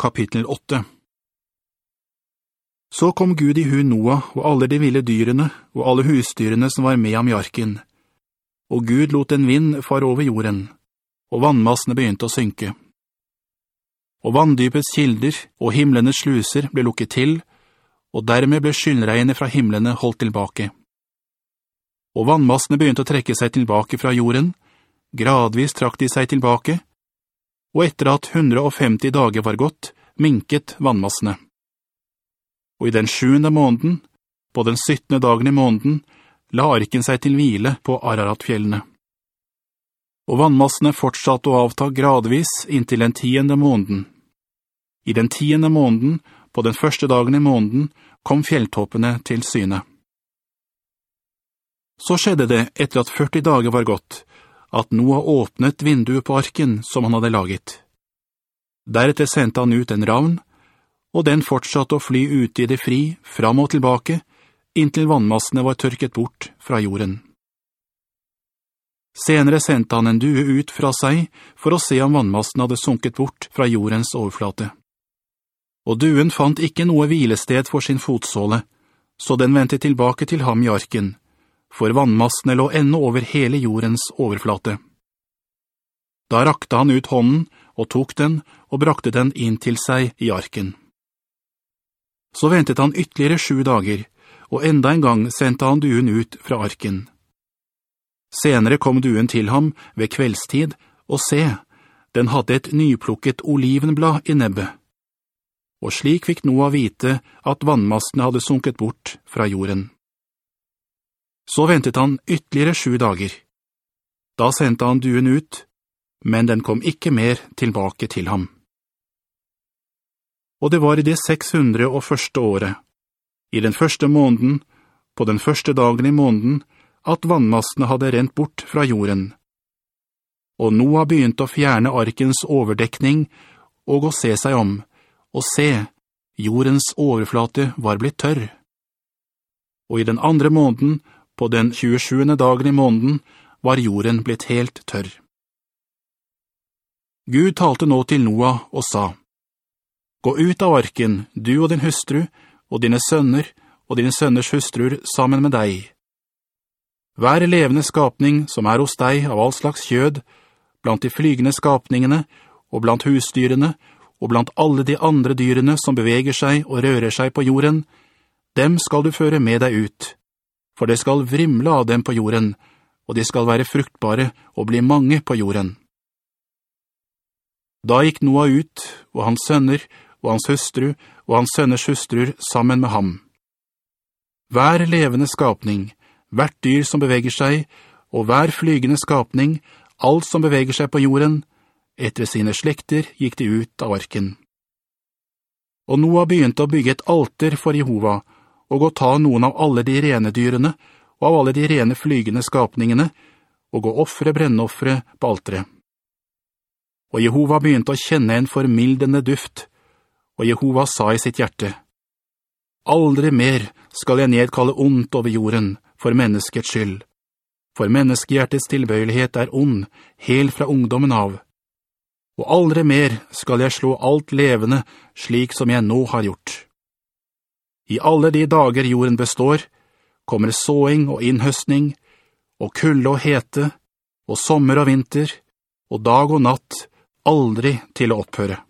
kapittel 8 Så kom Gud i hu Noah og alle de ville dyrene og alle husdyrene som var med ham i arken. Og Gud lot en vind far over jorden, og vannmassene begynte å synke. Og vanndypets kilder og himmelenes sluser ble lukket til, og dermed ble skyldregnet fra himmelene holdt tilbake. Og vannmassene begynte å trekke seg tilbake fra jorden, gradvis trakk de seg tilbake, og etter at 150 dager var gått, minket vannmassene. Og i den sjuende måneden, på den syttende dagen i måneden, la arken seg til hvile på Araratfjellene. Og vannmassene fortsatte å avta gradvis inntil den tiende måneden. I den tiende måneden, på den første dagen i måneden, kom fjelltoppene til syne. Så skjedde det etter at 40 dager var gått, at Noah åpnet vinduet på arken som han hadde laget. Deretter sendte han ut en ravn, og den fortsatte å fly ute i det fri, fram og tilbake, inntil vannmassene var tørket bort fra jorden. Senere sendte han en due ut fra seg for å se om vannmassen hadde sunket bort fra jordens overflate. Og duen fant ikke noe hvilested for sin fotsåle, så den ventet tilbake til ham i arken, for vannmassene lå enda over hele jordens overflate. Da rakte han ut hånden og tok den og brakte den inn til seg i arken. Så ventet han ytterligere sju dager, og enda en gang sendte han duen ut fra arken. Senere kom duen til ham ved kveldstid, og se, den hadde et nyplukket olivenblad i nebbet. Og slik fikk Noah vite at vannmassene hadde sunket bort fra jorden. Så ventet han ytterligere sju dager. Da sendte han duen ut, men den kom ikke mer tilbake til ham. Og det var i det 601. året, i den første måneden, på den første dagen i måneden, at vannmassene hadde rent bort fra jorden. Og Noah begynte å fjerne arkens overdekning og å se seg om, og se, jordens overflate var blitt tørr. Og i den andre måneden på den 27. dagen i måneden var jorden blitt helt tørr. Gud talte nå til Noah og sa, «Gå ut av arken, du og din hustru, og dine sønner, og dine sønners hustruer sammen med deg. Hver levende skapning som er hos deg av all slags kjød, blant de flygende skapningene, og blant husdyrene, og blant alle de andre dyrene som beveger seg og rører seg på jorden, dem skal du føre med deg ut.» For det skal vrimle av dem på jorden, og de skal være fruktbare og bli mange på jorden. Da gikk Noah ut, og hans sønner, og hans hustru, og hans sønners hustruer sammen med ham. Hver levende skapning, hvert dyr som beveger seg, og hver flygende skapning, alt som beveger seg på jorden, etter sine slekter gikk de ut av arken. Og Noah begynte å bygge et alter for Jehova, og å ta noen av alle de rene dyrene, og av alle de rene flygende skapningene, og å offre brennoffre på alteret. Og Jehova begynte å kjenne en formildende duft, og Jehova sa i sitt hjerte, «Aldri mer skal jeg nedkalle ondt over jorden for menneskets skyld, for menneskehjertets tilbøyelighet er ond, helt fra ungdommen av. Og aldri mer skal jeg slå alt levende slik som jeg nå har gjort.» I alle de dager jorden består, kommer såing og innhøstning, og kulde og hete, og sommer og vinter, og dag og natt, aldri til å opphøre.